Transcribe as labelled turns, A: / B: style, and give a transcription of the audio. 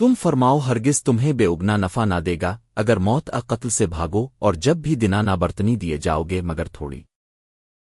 A: تم فرماؤ ہرگز تمہیں بے اگنا نفع نہ دے گا، اگر موت اقتل سے بھاگو اور جب بھی دنا نہ برتنی دیے جاؤ گے مگر تھوڑی۔